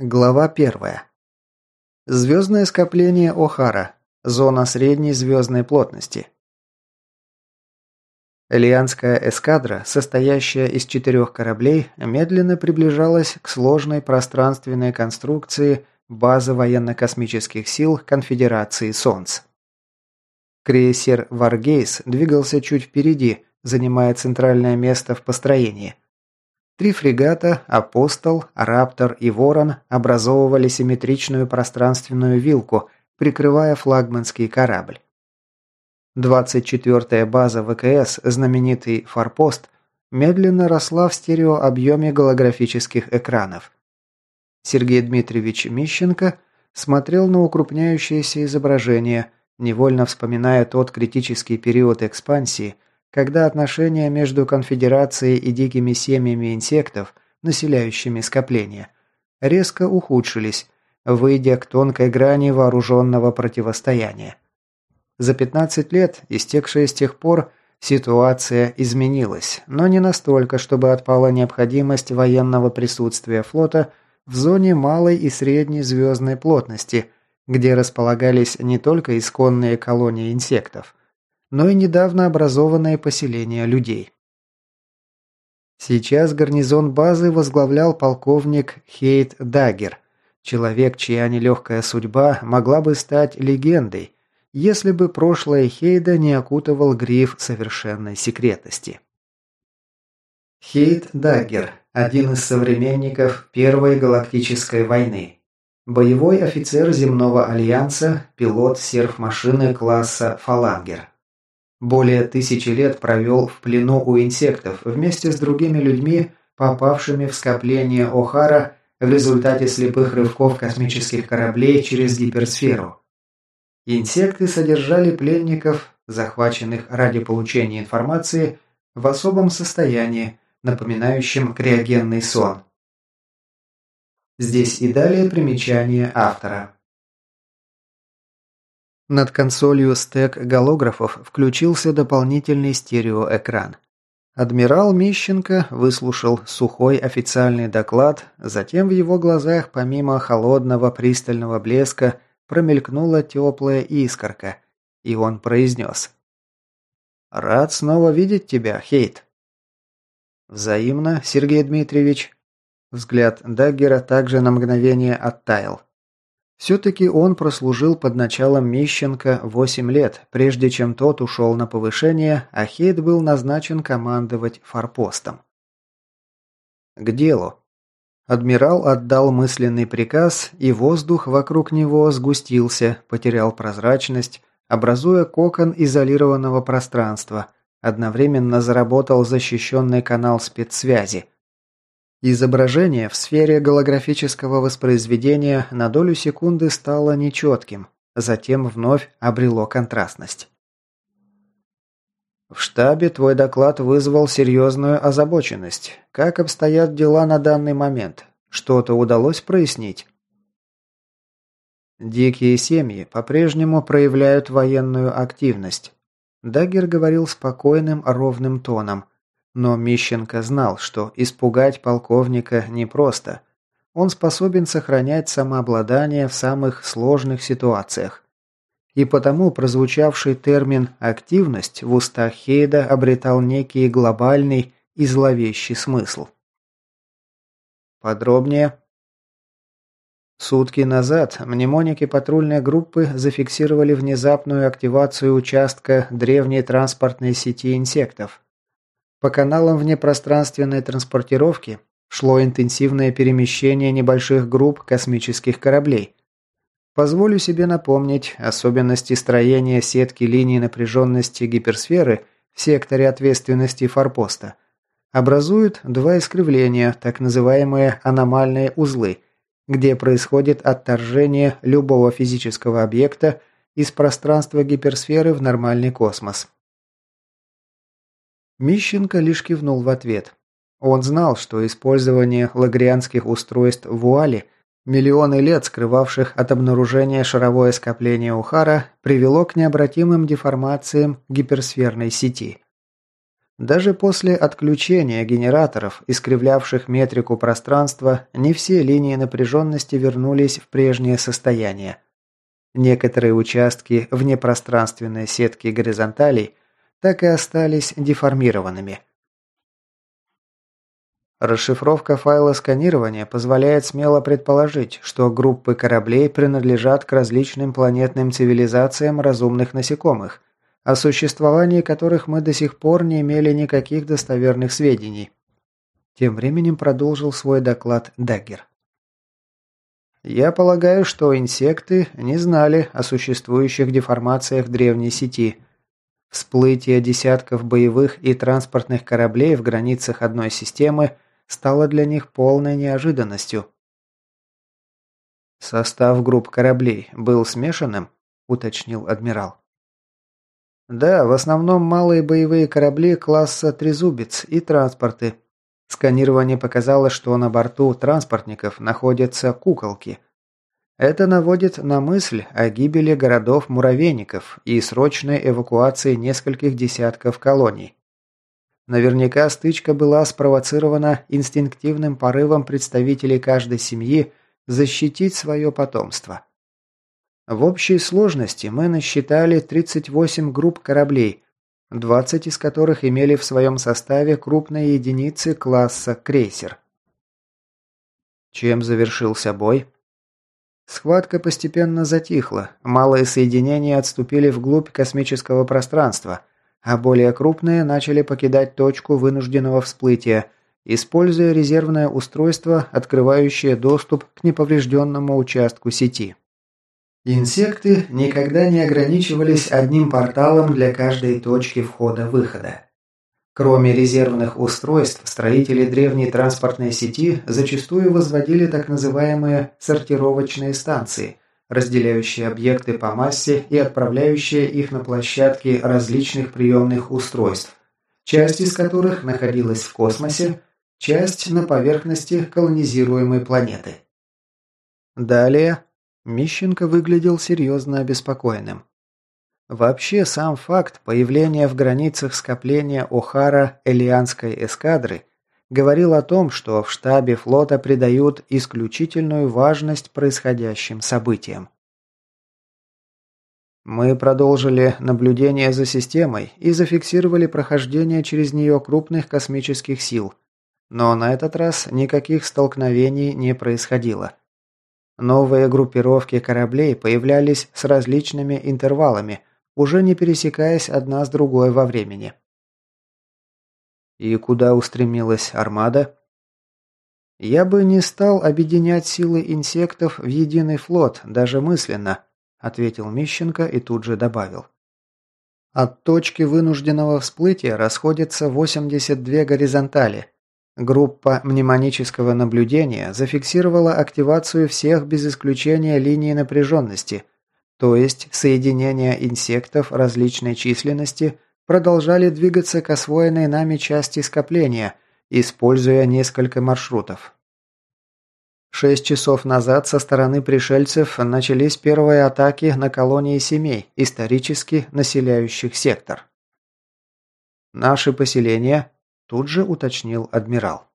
Глава 1. Звездное скопление О'Хара. Зона средней звездной плотности. Элианская эскадра, состоящая из четырех кораблей, медленно приближалась к сложной пространственной конструкции базы военно-космических сил Конфедерации Солнц. Крейсер «Варгейс» двигался чуть впереди, занимая центральное место в построении – Три фрегата «Апостол», «Раптор» и «Ворон» образовывали симметричную пространственную вилку, прикрывая флагманский корабль. 24-я база ВКС, знаменитый «Форпост», медленно росла в стереообъеме голографических экранов. Сергей Дмитриевич Мищенко смотрел на укрупняющееся изображение, невольно вспоминая тот критический период экспансии – когда отношения между конфедерацией и дикими семьями инсектов, населяющими скопления, резко ухудшились, выйдя к тонкой грани вооруженного противостояния. За 15 лет, истекшие с тех пор, ситуация изменилась, но не настолько, чтобы отпала необходимость военного присутствия флота в зоне малой и средней звездной плотности, где располагались не только исконные колонии инсектов, но и недавно образованное поселение людей. Сейчас гарнизон базы возглавлял полковник Хейт Даггер, человек, чья нелегкая судьба могла бы стать легендой, если бы прошлое Хейда не окутывал гриф совершенной секретности. Хейт Даггер – один из современников Первой Галактической войны. Боевой офицер Земного Альянса, пилот серф-машины класса «Фалангер». Более тысячи лет провел в плену у инсектов вместе с другими людьми, попавшими в скопление О'Хара в результате слепых рывков космических кораблей через гиперсферу. Инсекты содержали пленников, захваченных ради получения информации, в особом состоянии, напоминающем криогенный сон. Здесь и далее примечание автора. Над консолью стек голографов включился дополнительный стереоэкран. Адмирал Мищенко выслушал сухой официальный доклад, затем в его глазах помимо холодного пристального блеска промелькнула теплая искорка, и он произнес. «Рад снова видеть тебя, Хейт». «Взаимно, Сергей Дмитриевич». Взгляд Даггера также на мгновение оттаял. Все-таки он прослужил под началом Мищенко 8 лет, прежде чем тот ушел на повышение, а Хейт был назначен командовать форпостом. К делу. Адмирал отдал мысленный приказ, и воздух вокруг него сгустился, потерял прозрачность, образуя кокон изолированного пространства. Одновременно заработал защищенный канал спецсвязи – Изображение в сфере голографического воспроизведения на долю секунды стало нечетким, затем вновь обрело контрастность. В штабе твой доклад вызвал серьезную озабоченность. Как обстоят дела на данный момент? Что-то удалось прояснить? Дикие семьи по-прежнему проявляют военную активность. Даггер говорил спокойным, ровным тоном – но Мищенко знал, что испугать полковника непросто. Он способен сохранять самообладание в самых сложных ситуациях. И потому прозвучавший термин «активность» в устах Хейда обретал некий глобальный и зловещий смысл. Подробнее. Сутки назад мнемоники патрульной группы зафиксировали внезапную активацию участка древней транспортной сети инсектов – по каналам внепространственной транспортировки шло интенсивное перемещение небольших групп космических кораблей. Позволю себе напомнить особенности строения сетки линий напряженности гиперсферы в секторе ответственности форпоста. Образуют два искривления, так называемые аномальные узлы, где происходит отторжение любого физического объекта из пространства гиперсферы в нормальный космос. Мищенко лишь кивнул в ответ. Он знал, что использование лагрианских устройств вуали, миллионы лет скрывавших от обнаружения шаровое скопление Ухара, привело к необратимым деформациям гиперсферной сети. Даже после отключения генераторов, искривлявших метрику пространства, не все линии напряженности вернулись в прежнее состояние. Некоторые участки внепространственной сетки горизонталей так и остались деформированными. Расшифровка файла сканирования позволяет смело предположить, что группы кораблей принадлежат к различным планетным цивилизациям разумных насекомых, о существовании которых мы до сих пор не имели никаких достоверных сведений. Тем временем продолжил свой доклад Даггер. Я полагаю, что инсекты не знали о существующих деформациях древней сети. Всплытие десятков боевых и транспортных кораблей в границах одной системы стало для них полной неожиданностью. «Состав групп кораблей был смешанным?» – уточнил адмирал. Да, в основном малые боевые корабли класса «Трезубец» и транспорты. Сканирование показало, что на борту транспортников находятся куколки. Это наводит на мысль о гибели городов-муравейников и срочной эвакуации нескольких десятков колоний. Наверняка стычка была спровоцирована инстинктивным порывом представителей каждой семьи защитить свое потомство. В общей сложности мы насчитали 38 групп кораблей, 20 из которых имели в своем составе крупные единицы класса крейсер. Чем завершился бой? Схватка постепенно затихла, малые соединения отступили вглубь космического пространства, а более крупные начали покидать точку вынужденного всплытия, используя резервное устройство, открывающее доступ к неповрежденному участку сети. Инсекты никогда не ограничивались одним порталом для каждой точки входа-выхода. Кроме резервных устройств, строители древней транспортной сети зачастую возводили так называемые сортировочные станции, разделяющие объекты по массе и отправляющие их на площадки различных приемных устройств, часть из которых находилась в космосе, часть на поверхности колонизируемой планеты. Далее Мищенко выглядел серьезно обеспокоенным. Вообще, сам факт появления в границах скопления Охара Элианской эскадры говорил о том, что в штабе флота придают исключительную важность происходящим событиям. Мы продолжили наблюдение за системой и зафиксировали прохождение через нее крупных космических сил, но на этот раз никаких столкновений не происходило. Новые группировки кораблей появлялись с различными интервалами, уже не пересекаясь одна с другой во времени. И куда устремилась армада? Я бы не стал объединять силы инсектов в единый флот, даже мысленно, ответил Мищенко и тут же добавил. От точки вынужденного всплытия расходятся 82 горизонтали, Группа мнемонического наблюдения зафиксировала активацию всех без исключения линий напряженности, то есть соединения инсектов различной численности продолжали двигаться к освоенной нами части скопления, используя несколько маршрутов. Шесть часов назад со стороны пришельцев начались первые атаки на колонии семей, исторически населяющих сектор. Наши поселения Тут же уточнил адмирал.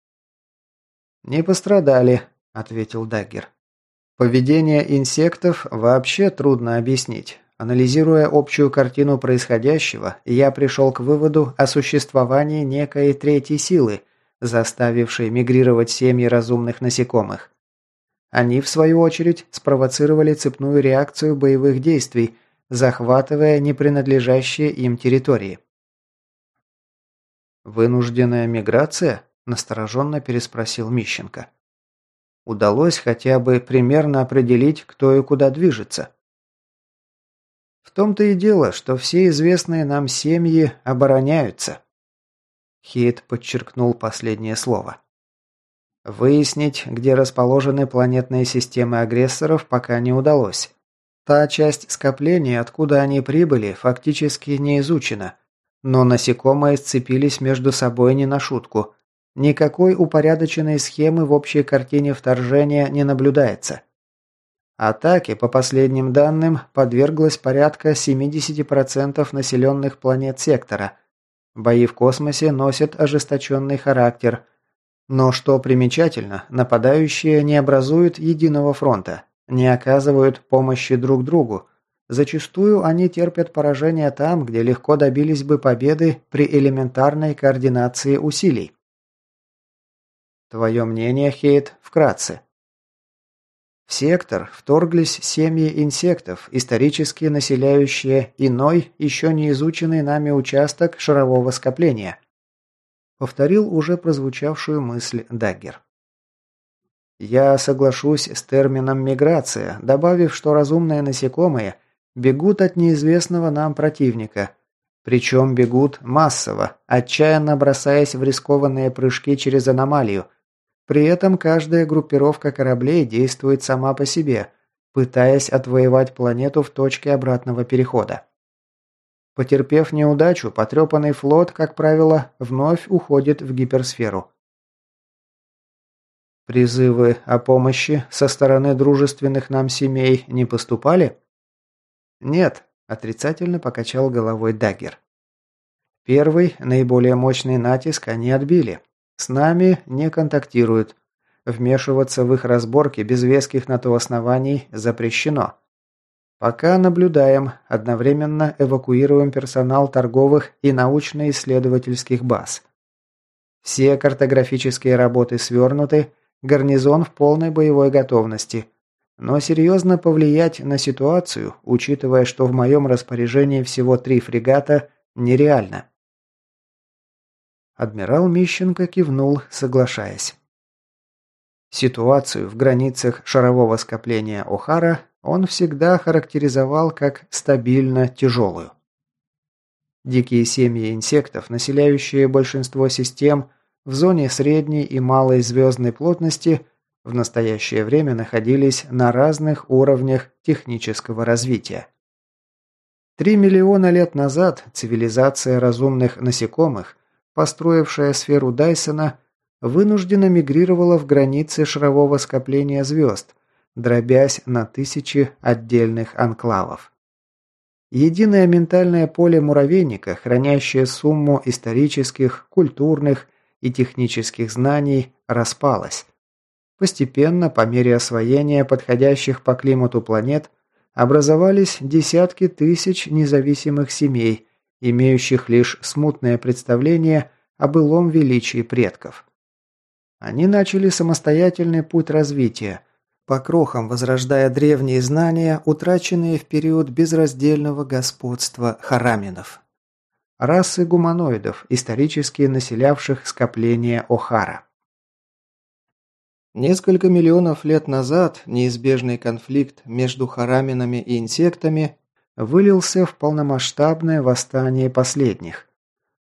«Не пострадали», – ответил Даггер. «Поведение инсектов вообще трудно объяснить. Анализируя общую картину происходящего, я пришел к выводу о существовании некой третьей силы, заставившей мигрировать семьи разумных насекомых. Они, в свою очередь, спровоцировали цепную реакцию боевых действий, захватывая непринадлежащие им территории. «Вынужденная миграция?» – настороженно переспросил Мищенко. «Удалось хотя бы примерно определить, кто и куда движется?» «В том-то и дело, что все известные нам семьи обороняются». Хит подчеркнул последнее слово. Выяснить, где расположены планетные системы агрессоров, пока не удалось. Та часть скопления, откуда они прибыли, фактически не изучена – но насекомые сцепились между собой не на шутку. Никакой упорядоченной схемы в общей картине вторжения не наблюдается. Атаке, по последним данным, подверглось порядка 70% населенных планет сектора. Бои в космосе носят ожесточенный характер. Но что примечательно, нападающие не образуют единого фронта, не оказывают помощи друг другу. Зачастую они терпят поражение там, где легко добились бы победы при элементарной координации усилий. Твое мнение, Хейт, вкратце. В сектор вторглись семьи инсектов, исторически населяющие иной, еще не изученный нами участок шарового скопления. Повторил уже прозвучавшую мысль Даггер. Я соглашусь с термином «миграция», добавив, что разумные насекомые бегут от неизвестного нам противника. Причем бегут массово, отчаянно бросаясь в рискованные прыжки через аномалию, при этом каждая группировка кораблей действует сама по себе, пытаясь отвоевать планету в точке обратного перехода. Потерпев неудачу, потрепанный флот, как правило, вновь уходит в гиперсферу. Призывы о помощи со стороны дружественных нам семей не поступали? Нет, отрицательно покачал головой Даггер. Первый, наиболее мощный натиск они отбили. С нами не контактируют. Вмешиваться в их разборки без веских на то оснований запрещено. Пока наблюдаем, одновременно эвакуируем персонал торговых и научно-исследовательских баз. Все картографические работы свернуты, гарнизон в полной боевой готовности. Но серьезно повлиять на ситуацию, учитывая, что в моем распоряжении всего три фрегата, нереально. Адмирал Мищенко кивнул, соглашаясь. Ситуацию в границах шарового скопления Охара он всегда характеризовал как стабильно тяжелую. Дикие семьи инсектов, населяющие большинство систем в зоне средней и малой звездной плотности, в настоящее время находились на разных уровнях технического развития. Три миллиона лет назад цивилизация разумных насекомых построившая сферу Дайсона, вынужденно мигрировала в границы шарового скопления звезд, дробясь на тысячи отдельных анклавов. Единое ментальное поле муравейника, хранящее сумму исторических, культурных и технических знаний, распалось. Постепенно, по мере освоения подходящих по климату планет, образовались десятки тысяч независимых семей – имеющих лишь смутное представление о былом величии предков. Они начали самостоятельный путь развития, по крохам возрождая древние знания, утраченные в период безраздельного господства хараминов. Расы гуманоидов, исторически населявших скопление Охара. Несколько миллионов лет назад неизбежный конфликт между хараминами и инсектами вылился в полномасштабное восстание последних.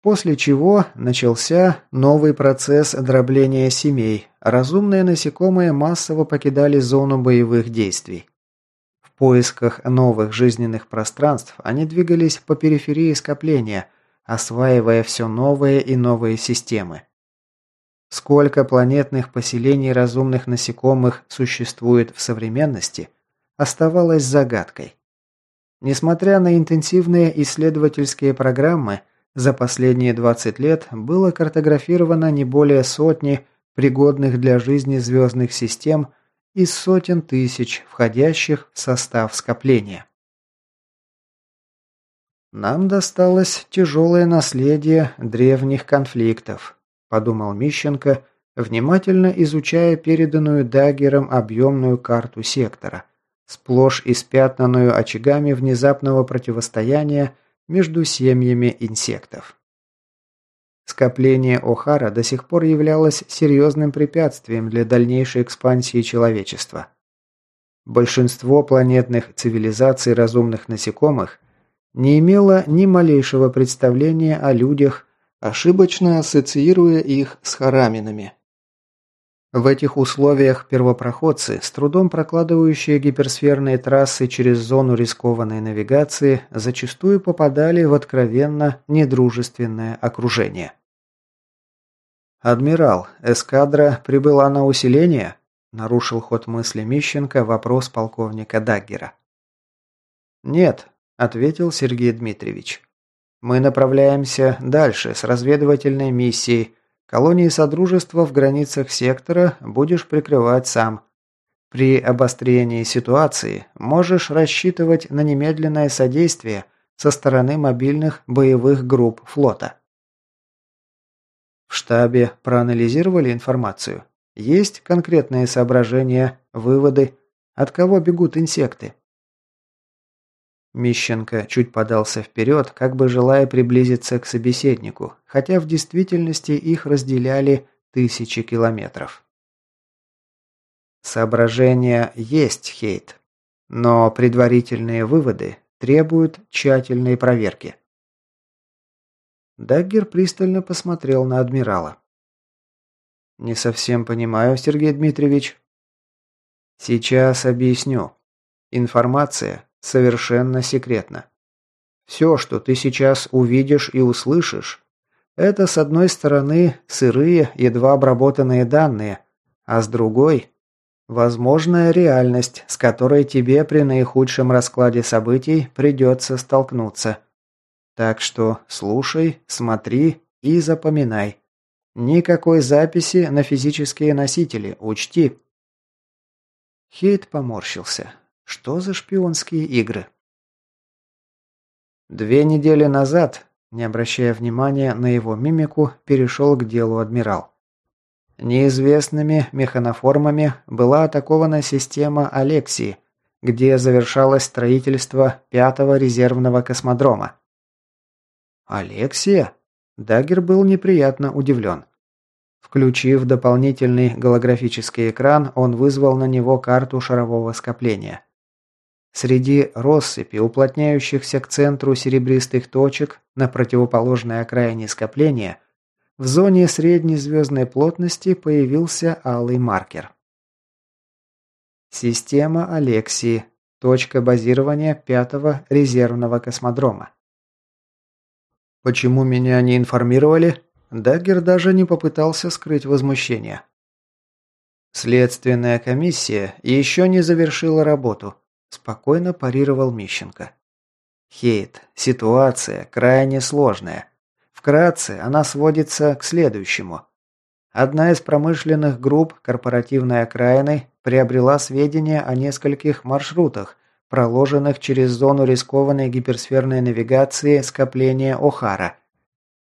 После чего начался новый процесс дробления семей. Разумные насекомые массово покидали зону боевых действий. В поисках новых жизненных пространств они двигались по периферии скопления, осваивая все новые и новые системы. Сколько планетных поселений разумных насекомых существует в современности, оставалось загадкой. Несмотря на интенсивные исследовательские программы, за последние 20 лет было картографировано не более сотни пригодных для жизни звездных систем из сотен тысяч, входящих в состав скопления. «Нам досталось тяжелое наследие древних конфликтов», – подумал Мищенко, внимательно изучая переданную Даггером объемную карту сектора – сплошь испятнанную очагами внезапного противостояния между семьями инсектов. Скопление Охара до сих пор являлось серьезным препятствием для дальнейшей экспансии человечества. Большинство планетных цивилизаций разумных насекомых не имело ни малейшего представления о людях, ошибочно ассоциируя их с хараминами. В этих условиях первопроходцы, с трудом прокладывающие гиперсферные трассы через зону рискованной навигации, зачастую попадали в откровенно недружественное окружение. «Адмирал, эскадра прибыла на усиление?» – нарушил ход мысли Мищенко вопрос полковника Даггера. «Нет», – ответил Сергей Дмитриевич. Мы направляемся дальше с разведывательной миссией. Колонии Содружества в границах сектора будешь прикрывать сам. При обострении ситуации можешь рассчитывать на немедленное содействие со стороны мобильных боевых групп флота. В штабе проанализировали информацию. Есть конкретные соображения, выводы, от кого бегут инсекты. Мищенко чуть подался вперед, как бы желая приблизиться к собеседнику, хотя в действительности их разделяли тысячи километров. Соображения есть, Хейт, но предварительные выводы требуют тщательной проверки. Даггер пристально посмотрел на адмирала. «Не совсем понимаю, Сергей Дмитриевич». «Сейчас объясню. Информация совершенно секретна. Все, что ты сейчас увидишь и услышишь, это, с одной стороны, сырые, едва обработанные данные, а с другой – возможная реальность, с которой тебе при наихудшем раскладе событий придется столкнуться. Так что слушай, смотри и запоминай. Никакой записи на физические носители, учти. Хейт поморщился. Что за шпионские игры? Две недели назад, не обращая внимания на его мимику, перешел к делу адмирал. Неизвестными механоформами была атакована система Алексии, где завершалось строительство пятого резервного космодрома. «Алексия?» Даггер был неприятно удивлен. Включив дополнительный голографический экран, он вызвал на него карту шарового скопления. Среди россыпи уплотняющихся к центру серебристых точек на противоположной окраине скопления в зоне средней звездной плотности появился алый маркер. Система Алексии. Точка базирования пятого резервного космодрома. Почему меня не информировали? Даггер даже не попытался скрыть возмущение. Следственная комиссия еще не завершила работу, спокойно парировал Мищенко. Хейт, ситуация крайне сложная. Вкратце, она сводится к следующему. Одна из промышленных групп корпоративной окраины приобрела сведения о нескольких маршрутах, проложенных через зону рискованной гиперсферной навигации скопления Охара,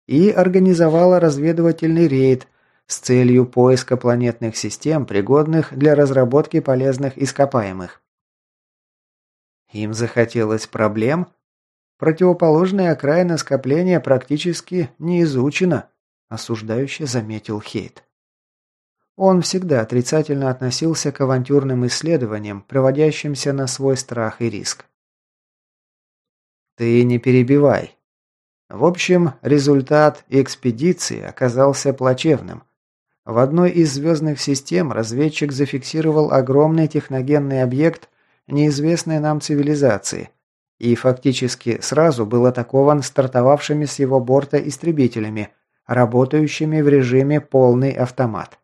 и организовала разведывательный рейд с целью поиска планетных систем, пригодных для разработки полезных ископаемых. Им захотелось проблем? Противоположная окраина скопления практически не изучена, осуждающе заметил Хейт. Он всегда отрицательно относился к авантюрным исследованиям, проводящимся на свой страх и риск. «Ты не перебивай». В общем, результат экспедиции оказался плачевным. В одной из звездных систем разведчик зафиксировал огромный техногенный объект неизвестной нам цивилизации и фактически сразу был атакован стартовавшими с его борта истребителями, работающими в режиме полный автомат.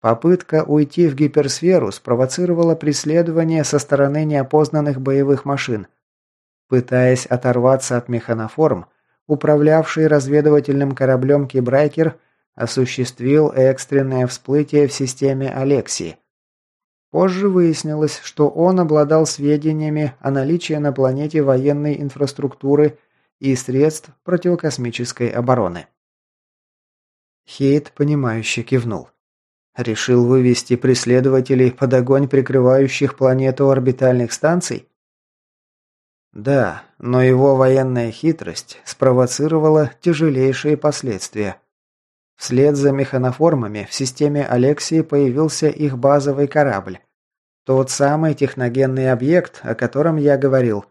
Попытка уйти в гиперсферу спровоцировала преследование со стороны неопознанных боевых машин. Пытаясь оторваться от механоформ, управлявший разведывательным кораблем Кибрайкер осуществил экстренное всплытие в системе Алексии. Позже выяснилось, что он обладал сведениями о наличии на планете военной инфраструктуры и средств противокосмической обороны. Хейт, понимающе кивнул. Решил вывести преследователей под огонь прикрывающих планету орбитальных станций? Да, но его военная хитрость спровоцировала тяжелейшие последствия. Вслед за механоформами в системе Алексии появился их базовый корабль. Тот самый техногенный объект, о котором я говорил.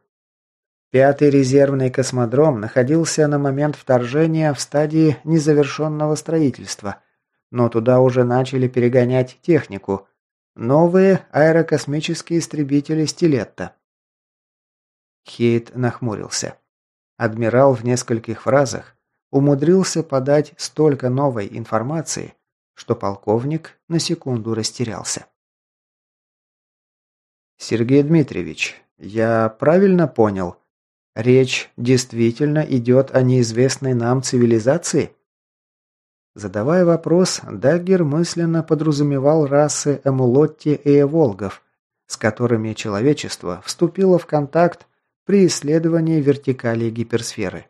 Пятый резервный космодром находился на момент вторжения в стадии незавершенного строительства – но туда уже начали перегонять технику. Новые аэрокосмические истребители «Стилетто». Хейт нахмурился. Адмирал в нескольких фразах умудрился подать столько новой информации, что полковник на секунду растерялся. «Сергей Дмитриевич, я правильно понял?» Речь действительно идет о неизвестной нам цивилизации? Задавая вопрос, Даггер мысленно подразумевал расы Эмулотти и Эволгов, с которыми человечество вступило в контакт при исследовании вертикали гиперсферы.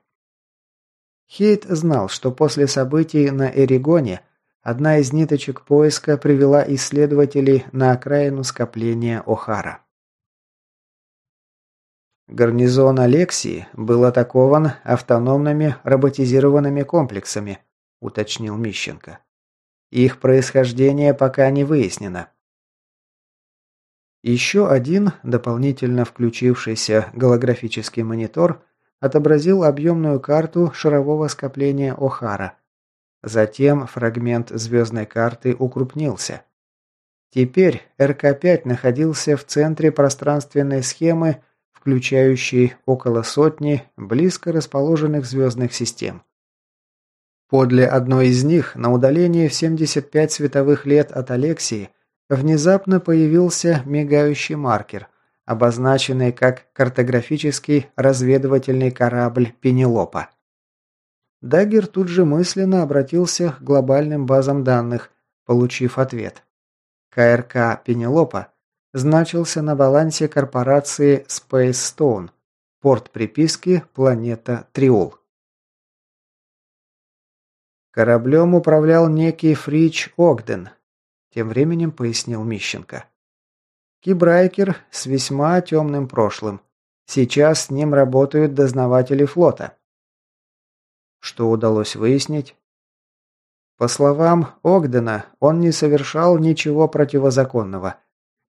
Хейт знал, что после событий на Эригоне одна из ниточек поиска привела исследователей на окраину скопления О'Хара. Гарнизон Алексии был атакован автономными роботизированными комплексами, уточнил Мищенко. Их происхождение пока не выяснено. Еще один, дополнительно включившийся голографический монитор, отобразил объемную карту шарового скопления О'Хара. Затем фрагмент звездной карты укрупнился. Теперь РК-5 находился в центре пространственной схемы, включающей около сотни близко расположенных звездных систем. Подле одной из них, на удалении в 75 световых лет от Алексии, внезапно появился мигающий маркер, обозначенный как картографический разведывательный корабль «Пенелопа». Даггер тут же мысленно обратился к глобальным базам данных, получив ответ. КРК «Пенелопа» значился на балансе корпорации Space Stone, порт приписки планета Триол. Кораблем управлял некий Фрич Огден, тем временем пояснил Мищенко. Кибрайкер с весьма темным прошлым. Сейчас с ним работают дознаватели флота. Что удалось выяснить? По словам Огдена, он не совершал ничего противозаконного.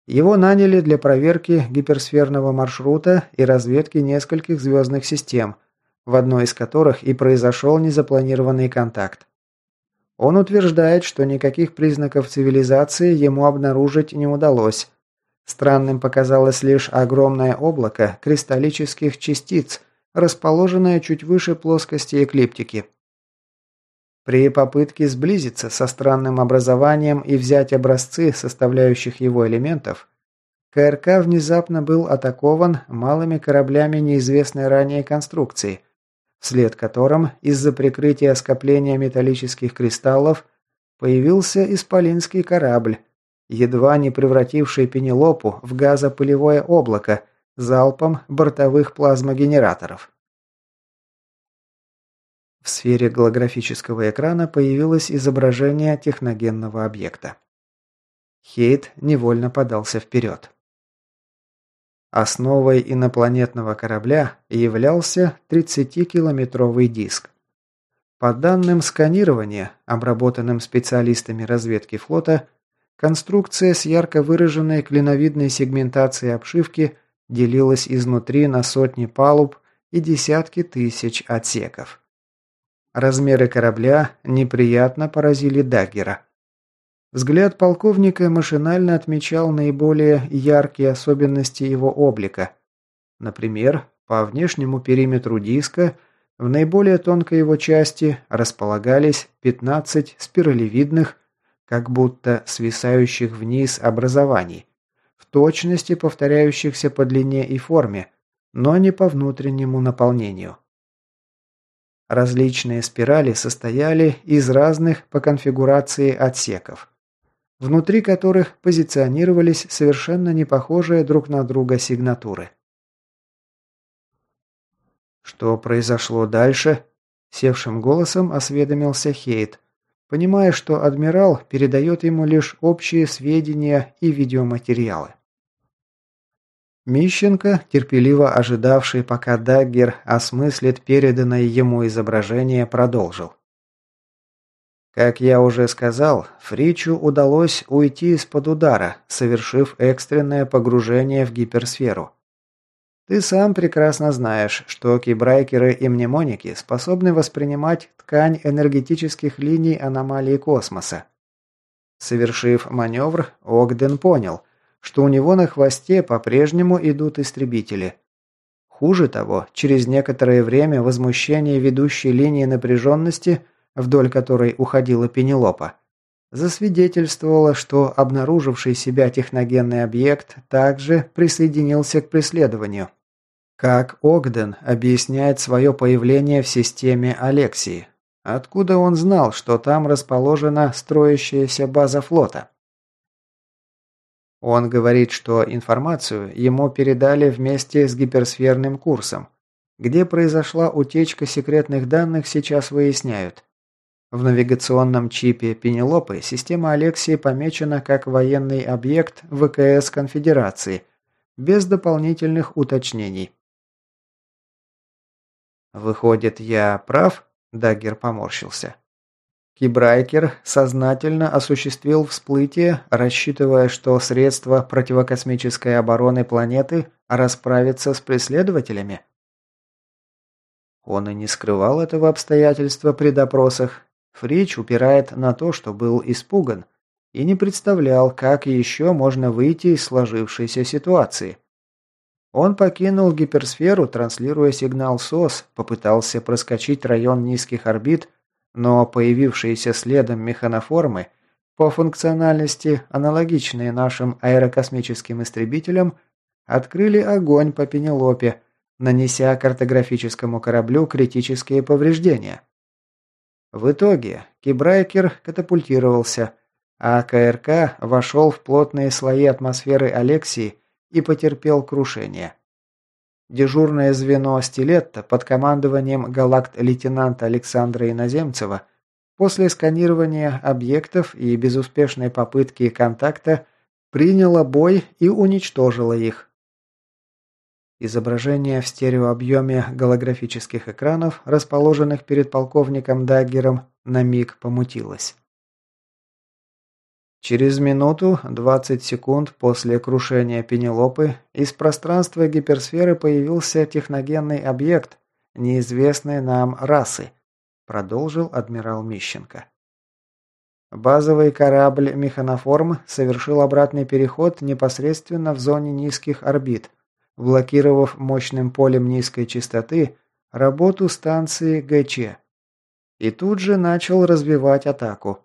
Его наняли для проверки гиперсферного маршрута и разведки нескольких звездных систем, в одной из которых и произошел незапланированный контакт. Он утверждает, что никаких признаков цивилизации ему обнаружить не удалось. Странным показалось лишь огромное облако кристаллических частиц, расположенное чуть выше плоскости эклиптики. При попытке сблизиться со странным образованием и взять образцы составляющих его элементов, КРК внезапно был атакован малыми кораблями неизвестной ранее конструкции – вслед которым из-за прикрытия скопления металлических кристаллов появился исполинский корабль, едва не превративший Пенелопу в газопылевое облако залпом бортовых плазмогенераторов. В сфере голографического экрана появилось изображение техногенного объекта. Хейт невольно подался вперед. Основой инопланетного корабля являлся 30-километровый диск. По данным сканирования, обработанным специалистами разведки флота, конструкция с ярко выраженной клиновидной сегментацией обшивки делилась изнутри на сотни палуб и десятки тысяч отсеков. Размеры корабля неприятно поразили Даггера. Взгляд полковника машинально отмечал наиболее яркие особенности его облика. Например, по внешнему периметру диска в наиболее тонкой его части располагались 15 спиралевидных, как будто свисающих вниз образований, в точности повторяющихся по длине и форме, но не по внутреннему наполнению. Различные спирали состояли из разных по конфигурации отсеков внутри которых позиционировались совершенно не похожие друг на друга сигнатуры. Что произошло дальше? Севшим голосом осведомился Хейт, понимая, что адмирал передает ему лишь общие сведения и видеоматериалы. Мищенко, терпеливо ожидавший, пока Даггер осмыслит переданное ему изображение, продолжил. Как я уже сказал, Фричу удалось уйти из-под удара, совершив экстренное погружение в гиперсферу. Ты сам прекрасно знаешь, что кибрайкеры и мнемоники способны воспринимать ткань энергетических линий аномалии космоса. Совершив маневр, Огден понял, что у него на хвосте по-прежнему идут истребители. Хуже того, через некоторое время возмущение ведущей линии напряженности – вдоль которой уходила Пенелопа, засвидетельствовала, что обнаруживший себя техногенный объект также присоединился к преследованию. Как Огден объясняет свое появление в системе Алексии? Откуда он знал, что там расположена строящаяся база флота? Он говорит, что информацию ему передали вместе с гиперсферным курсом. Где произошла утечка секретных данных, сейчас выясняют. В навигационном чипе Пенелопы система Алексии помечена как военный объект ВКС Конфедерации, без дополнительных уточнений. «Выходит, я прав?» – Даггер поморщился. Кибрайкер сознательно осуществил всплытие, рассчитывая, что средства противокосмической обороны планеты расправятся с преследователями. Он и не скрывал этого обстоятельства при допросах. Фрич упирает на то, что был испуган, и не представлял, как еще можно выйти из сложившейся ситуации. Он покинул гиперсферу, транслируя сигнал СОС, попытался проскочить район низких орбит, но появившиеся следом механоформы, по функциональности аналогичные нашим аэрокосмическим истребителям, открыли огонь по Пенелопе, нанеся картографическому кораблю критические повреждения. В итоге Кибрайкер катапультировался, а КРК вошел в плотные слои атмосферы Алексии и потерпел крушение. Дежурное звено «Стилетто» под командованием галакт-лейтенанта Александра Иноземцева после сканирования объектов и безуспешной попытки контакта приняло бой и уничтожило их. Изображение в стереообъеме голографических экранов, расположенных перед полковником Даггером, на миг помутилось. Через минуту, 20 секунд после крушения Пенелопы, из пространства гиперсферы появился техногенный объект, неизвестной нам расы, продолжил адмирал Мищенко. Базовый корабль «Механоформ» совершил обратный переход непосредственно в зоне низких орбит, блокировав мощным полем низкой частоты работу станции ГЧ. И тут же начал развивать атаку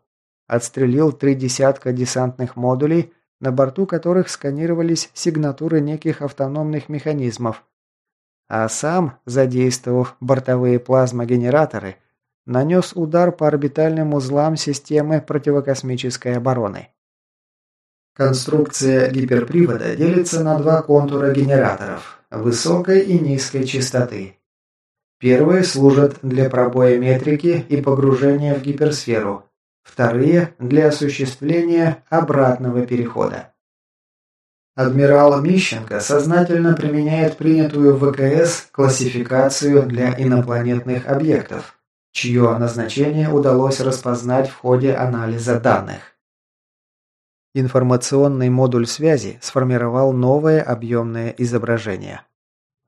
отстрелил три десятка десантных модулей, на борту которых сканировались сигнатуры неких автономных механизмов. А сам, задействовав бортовые плазмогенераторы, нанес удар по орбитальным узлам системы противокосмической обороны. Конструкция гиперпривода делится на два контура генераторов – высокой и низкой частоты. Первые служат для пробоя метрики и погружения в гиперсферу, Вторые – для осуществления обратного перехода. Адмирал Мищенко сознательно применяет принятую в ВКС классификацию для инопланетных объектов, чье назначение удалось распознать в ходе анализа данных. Информационный модуль связи сформировал новое объемное изображение.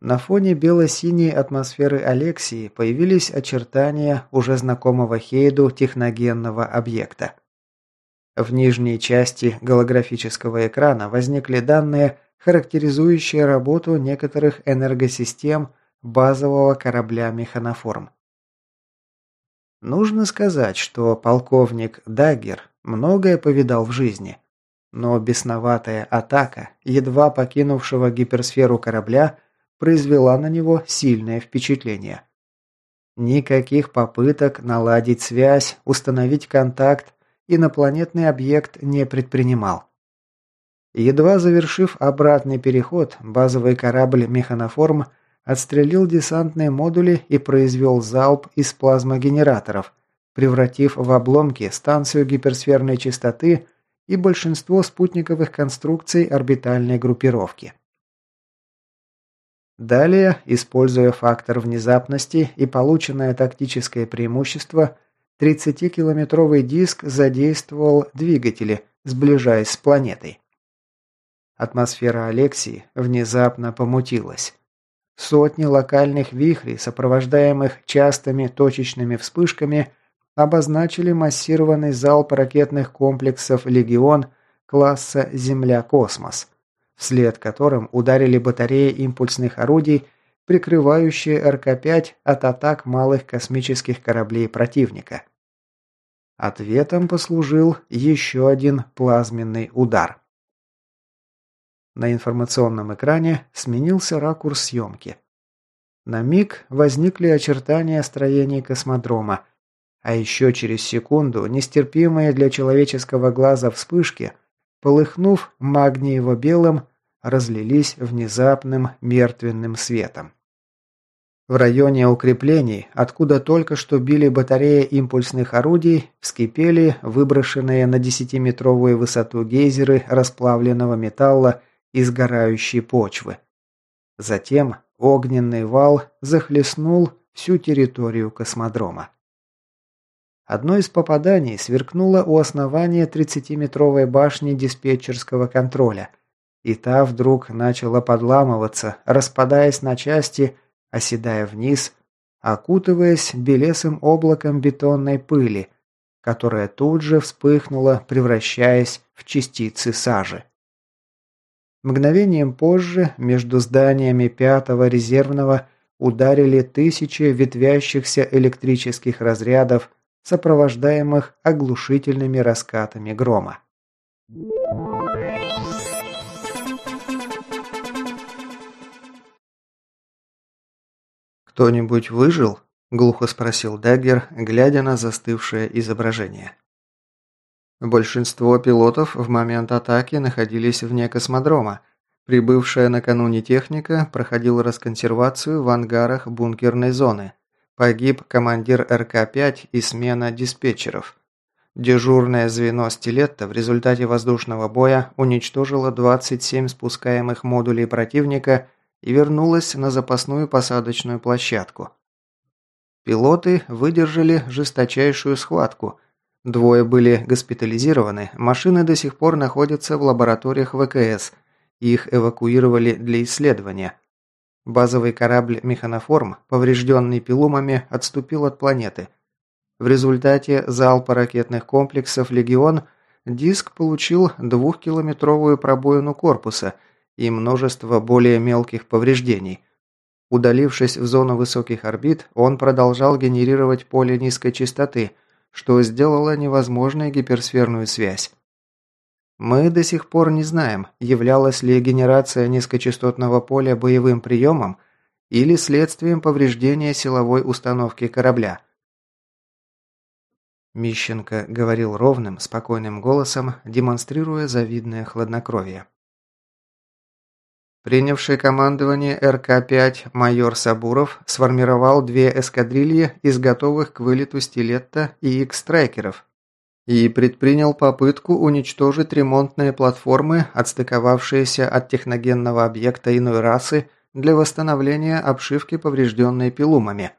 На фоне бело-синей атмосферы Алексии появились очертания уже знакомого Хейду техногенного объекта. В нижней части голографического экрана возникли данные, характеризующие работу некоторых энергосистем базового корабля «Механоформ». Нужно сказать, что полковник Даггер многое повидал в жизни, но бесноватая атака, едва покинувшего гиперсферу корабля – произвела на него сильное впечатление. Никаких попыток наладить связь, установить контакт инопланетный объект не предпринимал. Едва завершив обратный переход, базовый корабль «Механоформ» отстрелил десантные модули и произвел залп из плазмогенераторов, превратив в обломки станцию гиперсферной частоты и большинство спутниковых конструкций орбитальной группировки. Далее, используя фактор внезапности и полученное тактическое преимущество, 30-километровый диск задействовал двигатели, сближаясь с планетой. Атмосфера Алексии внезапно помутилась. Сотни локальных вихрей, сопровождаемых частыми точечными вспышками, обозначили массированный залп ракетных комплексов «Легион» класса «Земля-Космос», вслед которым ударили батареи импульсных орудий, прикрывающие РК-5 от атак малых космических кораблей противника. Ответом послужил еще один плазменный удар. На информационном экране сменился ракурс съемки. На миг возникли очертания строений космодрома, а еще через секунду нестерпимые для человеческого глаза вспышки, полыхнув магниево-белым, разлились внезапным мертвенным светом. В районе укреплений, откуда только что били батареи импульсных орудий, вскипели выброшенные на десятиметровую высоту гейзеры расплавленного металла из сгорающей почвы. Затем огненный вал захлестнул всю территорию космодрома. Одно из попаданий сверкнуло у основания 30-метровой башни диспетчерского контроля, и та вдруг начала подламываться, распадаясь на части, оседая вниз, окутываясь белесым облаком бетонной пыли, которая тут же вспыхнула, превращаясь в частицы сажи. Мгновением позже между зданиями пятого резервного ударили тысячи ветвящихся электрических разрядов, сопровождаемых оглушительными раскатами грома. «Кто-нибудь выжил?» – глухо спросил Даггер, глядя на застывшее изображение. Большинство пилотов в момент атаки находились вне космодрома. Прибывшая накануне техника проходила расконсервацию в ангарах бункерной зоны. Погиб командир РК-5 и смена диспетчеров. Дежурное звено «Стилетта» в результате воздушного боя уничтожило 27 спускаемых модулей противника и вернулось на запасную посадочную площадку. Пилоты выдержали жесточайшую схватку. Двое были госпитализированы, машины до сих пор находятся в лабораториях ВКС, их эвакуировали для исследования. Базовый корабль «Механоформ», поврежденный пилумами, отступил от планеты. В результате залпа ракетных комплексов «Легион» диск получил двухкилометровую пробоину корпуса и множество более мелких повреждений. Удалившись в зону высоких орбит, он продолжал генерировать поле низкой частоты, что сделало невозможной гиперсферную связь. Мы до сих пор не знаем, являлась ли генерация низкочастотного поля боевым приемом или следствием повреждения силовой установки корабля. Мищенко говорил ровным, спокойным голосом, демонстрируя завидное хладнокровие. Принявший командование РК-5 майор Сабуров сформировал две эскадрильи из готовых к вылету стилетта и X-трекеров и предпринял попытку уничтожить ремонтные платформы, отстыковавшиеся от техногенного объекта иной расы для восстановления обшивки, поврежденной пилумами.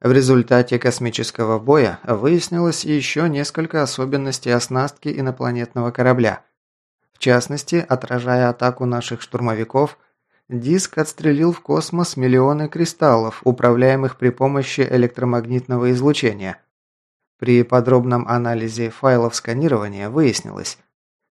В результате космического боя выяснилось еще несколько особенностей оснастки инопланетного корабля. Частности, отражая атаку наших штурмовиков, диск отстрелил в космос миллионы кристаллов, управляемых при помощи электромагнитного излучения – при подробном анализе файлов сканирования выяснилось,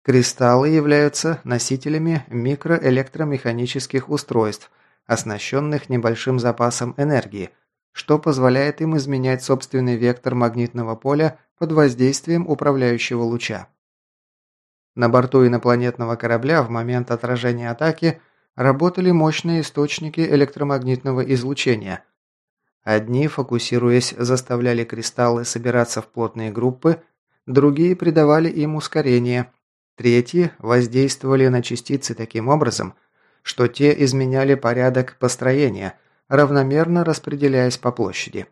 кристаллы являются носителями микроэлектромеханических устройств, оснащенных небольшим запасом энергии, что позволяет им изменять собственный вектор магнитного поля под воздействием управляющего луча. На борту инопланетного корабля в момент отражения атаки работали мощные источники электромагнитного излучения, Одни, фокусируясь, заставляли кристаллы собираться в плотные группы, другие придавали им ускорение, третьи воздействовали на частицы таким образом, что те изменяли порядок построения, равномерно распределяясь по площади.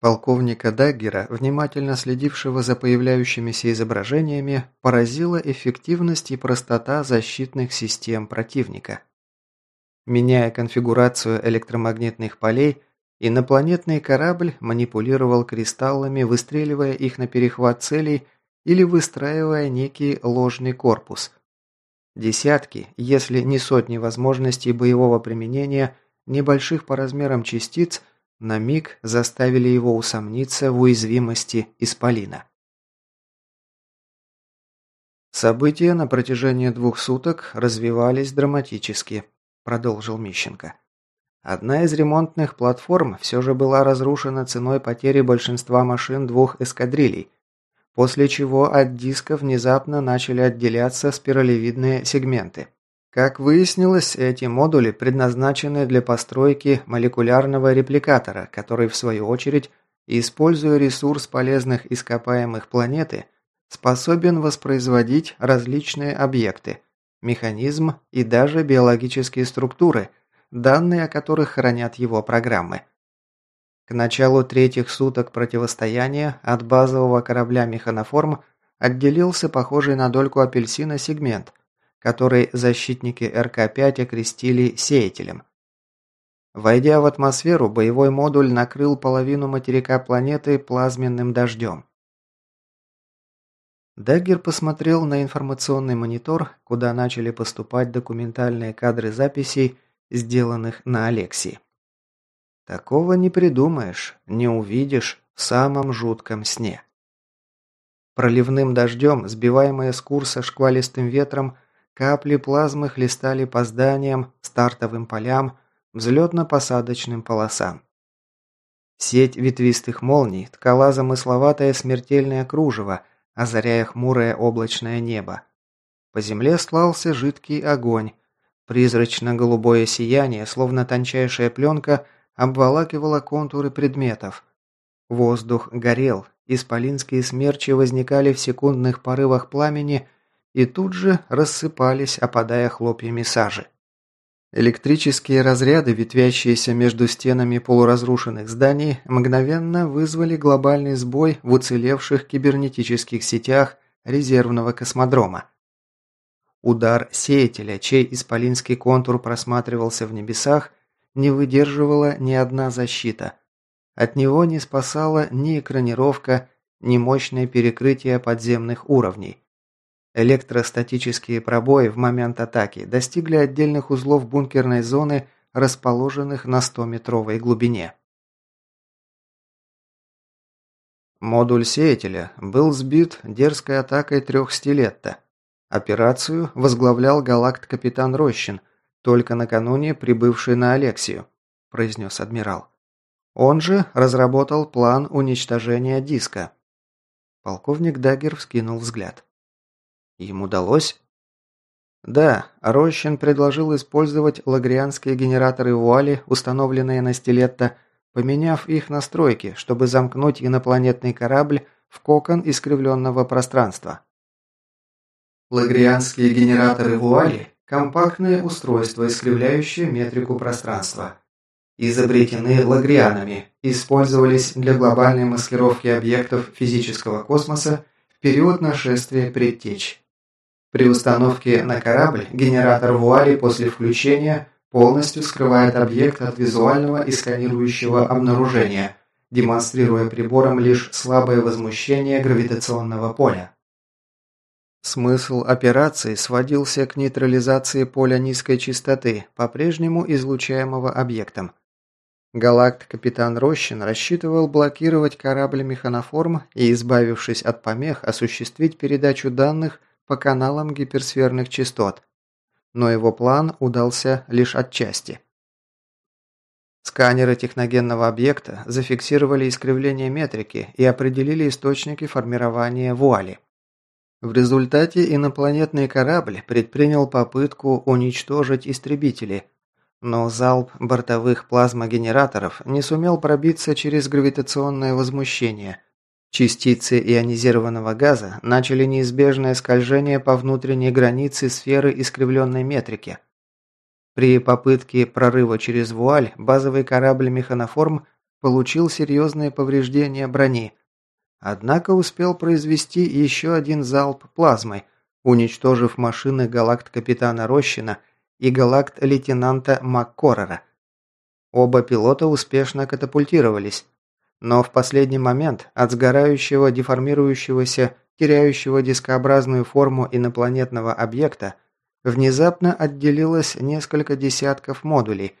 Полковника Даггера, внимательно следившего за появляющимися изображениями, поразила эффективность и простота защитных систем противника. Меняя конфигурацию электромагнитных полей, инопланетный корабль манипулировал кристаллами, выстреливая их на перехват целей или выстраивая некий ложный корпус. Десятки, если не сотни возможностей боевого применения небольших по размерам частиц на миг заставили его усомниться в уязвимости Исполина. События на протяжении двух суток развивались драматически продолжил Мищенко. Одна из ремонтных платформ все же была разрушена ценой потери большинства машин двух эскадрилей, после чего от диска внезапно начали отделяться спиралевидные сегменты. Как выяснилось, эти модули предназначены для постройки молекулярного репликатора, который, в свою очередь, используя ресурс полезных ископаемых планеты, способен воспроизводить различные объекты, механизм и даже биологические структуры, данные о которых хранят его программы. К началу третьих суток противостояния от базового корабля «Механоформ» отделился похожий на дольку апельсина сегмент – который защитники РК-5 окрестили «сеятелем». Войдя в атмосферу, боевой модуль накрыл половину материка планеты плазменным дождем. Даггер посмотрел на информационный монитор, куда начали поступать документальные кадры записей, сделанных на Алексии. Такого не придумаешь, не увидишь в самом жутком сне. Проливным дождем, сбиваемые с курса шквалистым ветром, Капли плазмы хлестали по зданиям, стартовым полям, взлетно-посадочным полосам. Сеть ветвистых молний ткала замысловатое смертельное кружево, озаряя хмурое облачное небо. По земле слался жидкий огонь. Призрачно-голубое сияние, словно тончайшая пленка, обволакивало контуры предметов. Воздух горел, исполинские смерчи возникали в секундных порывах пламени и тут же рассыпались, опадая хлопьями сажи. Электрические разряды, ветвящиеся между стенами полуразрушенных зданий, мгновенно вызвали глобальный сбой в уцелевших кибернетических сетях резервного космодрома. Удар сеятеля, чей исполинский контур просматривался в небесах, не выдерживала ни одна защита. От него не спасала ни экранировка, ни мощное перекрытие подземных уровней. Электростатические пробои в момент атаки достигли отдельных узлов бункерной зоны, расположенных на 100-метровой глубине. Модуль сеятеля был сбит дерзкой атакой трех стилетта. Операцию возглавлял галакт-капитан Рощин, только накануне прибывший на Алексию, произнес адмирал. Он же разработал план уничтожения диска. Полковник Даггер вскинул взгляд. Им удалось? Да, Рощин предложил использовать лагрианские генераторы вуали, установленные на стилетто, поменяв их настройки, чтобы замкнуть инопланетный корабль в кокон искривленного пространства. Лагрианские генераторы вуали – компактные устройства, искривляющие метрику пространства. Изобретены лагрианами, использовались для глобальной маскировки объектов физического космоса в период нашествия предтеч. При установке на корабль генератор вуали после включения полностью скрывает объект от визуального и сканирующего обнаружения, демонстрируя прибором лишь слабое возмущение гравитационного поля. Смысл операции сводился к нейтрализации поля низкой частоты, по-прежнему излучаемого объектом. Галакт-капитан Рощин рассчитывал блокировать корабль механоформ и, избавившись от помех, осуществить передачу данных по каналам гиперсферных частот, но его план удался лишь отчасти. Сканеры техногенного объекта зафиксировали искривление метрики и определили источники формирования вуали. В результате инопланетный корабль предпринял попытку уничтожить истребители, но залп бортовых плазмогенераторов не сумел пробиться через гравитационное возмущение, Частицы ионизированного газа начали неизбежное скольжение по внутренней границе сферы искривленной метрики. При попытке прорыва через вуаль базовый корабль «Механоформ» получил серьезные повреждения брони, однако успел произвести еще один залп плазмой, уничтожив машины галакт-капитана Рощина и галакт-лейтенанта Маккорера. Оба пилота успешно катапультировались, но в последний момент от сгорающего, деформирующегося, теряющего дискообразную форму инопланетного объекта внезапно отделилось несколько десятков модулей,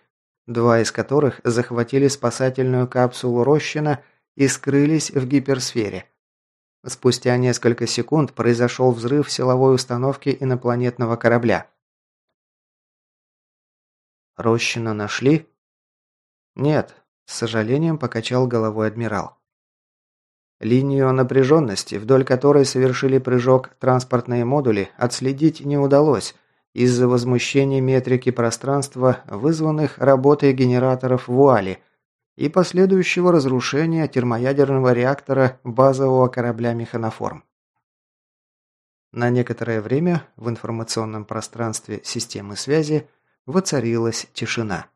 два из которых захватили спасательную капсулу Рощина и скрылись в гиперсфере. Спустя несколько секунд произошел взрыв силовой установки инопланетного корабля. Рощина нашли? Нет, с сожалением покачал головой адмирал. Линию напряженности, вдоль которой совершили прыжок транспортные модули, отследить не удалось, из-за возмущений метрики пространства, вызванных работой генераторов вуали и последующего разрушения термоядерного реактора базового корабля «Механоформ». На некоторое время в информационном пространстве системы связи воцарилась тишина.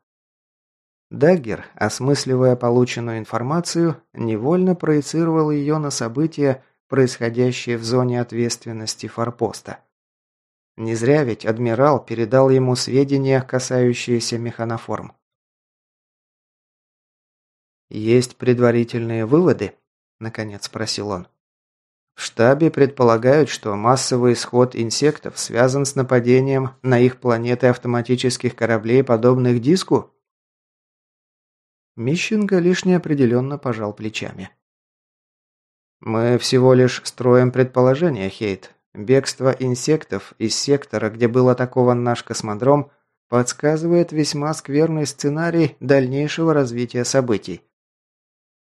Даггер, осмысливая полученную информацию, невольно проецировал ее на события, происходящие в зоне ответственности форпоста. Не зря ведь адмирал передал ему сведения, касающиеся механоформ. «Есть предварительные выводы?» – наконец спросил он. В штабе предполагают, что массовый исход инсектов связан с нападением на их планеты автоматических кораблей, подобных диску? Мищенко лишь неопределенно пожал плечами. «Мы всего лишь строим предположение, Хейт. Бегство инсектов из сектора, где был атакован наш космодром, подсказывает весьма скверный сценарий дальнейшего развития событий.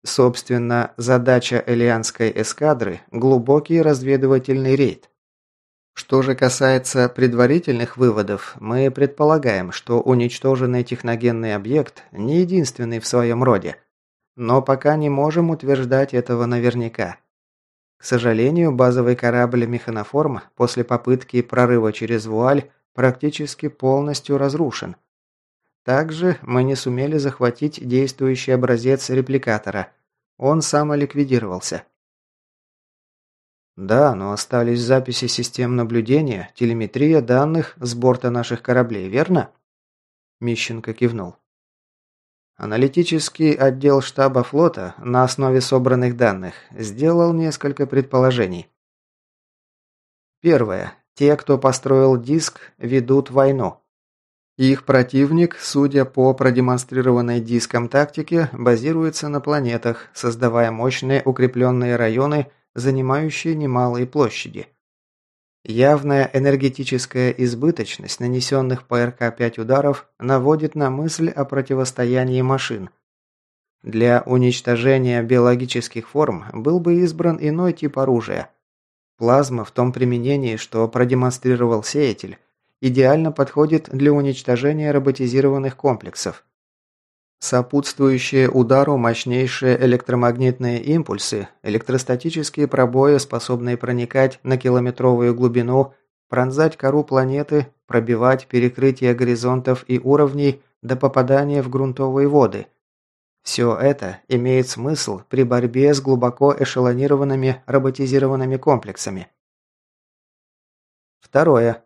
Собственно, задача Элианской эскадры – глубокий разведывательный рейд. Что же касается предварительных выводов, мы предполагаем, что уничтоженный техногенный объект не единственный в своем роде. Но пока не можем утверждать этого наверняка. К сожалению, базовый корабль «Механоформ» после попытки прорыва через вуаль практически полностью разрушен. Также мы не сумели захватить действующий образец репликатора. Он самоликвидировался. Да, но остались записи систем наблюдения, телеметрия данных с борта наших кораблей, верно? Мищенко кивнул. Аналитический отдел штаба флота на основе собранных данных сделал несколько предположений. Первое. Те, кто построил диск, ведут войну. Их противник, судя по продемонстрированной диском тактике, базируется на планетах, создавая мощные укрепленные районы, занимающие немалые площади. Явная энергетическая избыточность нанесенных по РК-5 ударов наводит на мысль о противостоянии машин. Для уничтожения биологических форм был бы избран иной тип оружия. Плазма в том применении, что продемонстрировал сеятель, идеально подходит для уничтожения роботизированных комплексов. Сопутствующие удару мощнейшие электромагнитные импульсы, электростатические пробои, способные проникать на километровую глубину, пронзать кору планеты, пробивать перекрытие горизонтов и уровней до попадания в грунтовые воды. Все это имеет смысл при борьбе с глубоко эшелонированными роботизированными комплексами. Второе.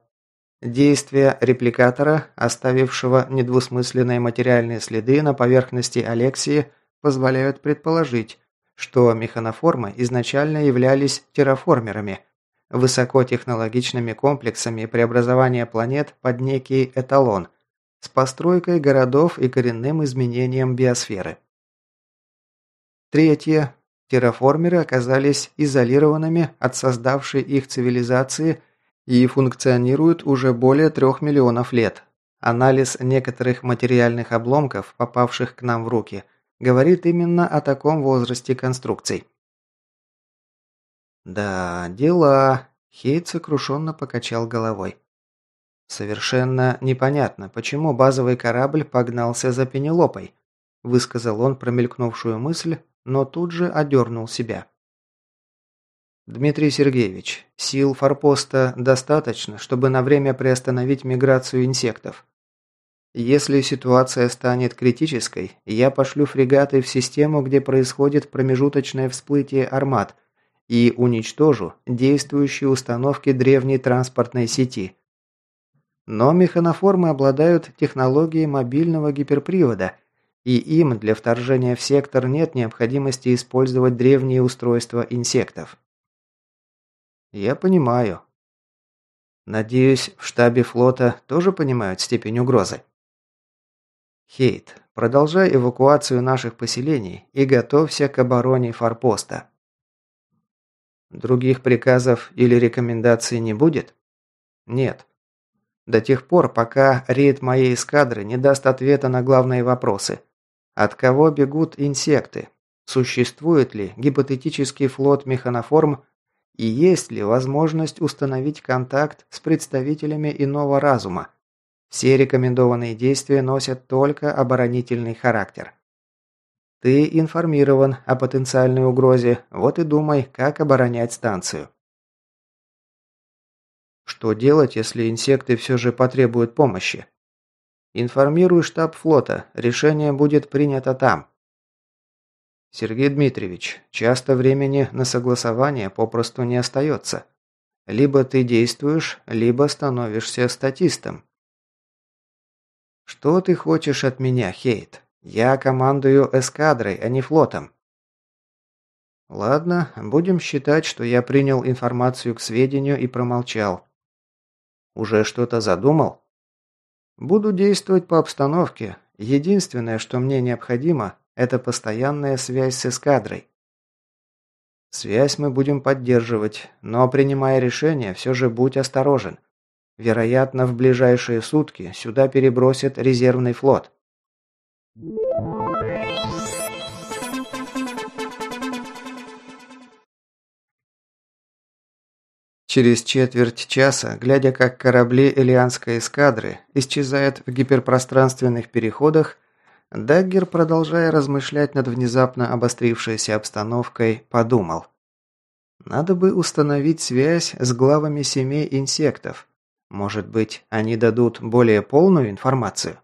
Действия репликатора, оставившего недвусмысленные материальные следы на поверхности Алексии, позволяют предположить, что механоформы изначально являлись терраформерами, высокотехнологичными комплексами преобразования планет под некий эталон, с постройкой городов и коренным изменением биосферы. Третье. Терраформеры оказались изолированными от создавшей их цивилизации и функционируют уже более трех миллионов лет. Анализ некоторых материальных обломков, попавших к нам в руки, говорит именно о таком возрасте конструкций. «Да, дела...» – Хейт сокрушенно покачал головой. «Совершенно непонятно, почему базовый корабль погнался за Пенелопой», – высказал он промелькнувшую мысль, но тут же одернул себя. «Дмитрий Сергеевич, сил форпоста достаточно, чтобы на время приостановить миграцию инсектов. Если ситуация станет критической, я пошлю фрегаты в систему, где происходит промежуточное всплытие армат, и уничтожу действующие установки древней транспортной сети. Но механоформы обладают технологией мобильного гиперпривода, и им для вторжения в сектор нет необходимости использовать древние устройства инсектов. Я понимаю. Надеюсь, в штабе флота тоже понимают степень угрозы. Хейт, продолжай эвакуацию наших поселений и готовься к обороне форпоста. Других приказов или рекомендаций не будет? Нет. До тех пор, пока рейд моей эскадры не даст ответа на главные вопросы. От кого бегут инсекты? Существует ли гипотетический флот механоформ И есть ли возможность установить контакт с представителями иного разума? Все рекомендованные действия носят только оборонительный характер. Ты информирован о потенциальной угрозе, вот и думай, как оборонять станцию. Что делать, если инсекты все же потребуют помощи? Информируй штаб флота, решение будет принято там. Сергей Дмитриевич, часто времени на согласование попросту не остается. Либо ты действуешь, либо становишься статистом. Что ты хочешь от меня, Хейт? Я командую эскадрой, а не флотом. Ладно, будем считать, что я принял информацию к сведению и промолчал. Уже что-то задумал? Буду действовать по обстановке. Единственное, что мне необходимо, это постоянная связь с эскадрой. Связь мы будем поддерживать, но принимая решение, все же будь осторожен. Вероятно, в ближайшие сутки сюда перебросят резервный флот. Через четверть часа, глядя как корабли Элианской эскадры исчезают в гиперпространственных переходах, Даггер, продолжая размышлять над внезапно обострившейся обстановкой, подумал. Надо бы установить связь с главами семей инсектов. Может быть, они дадут более полную информацию?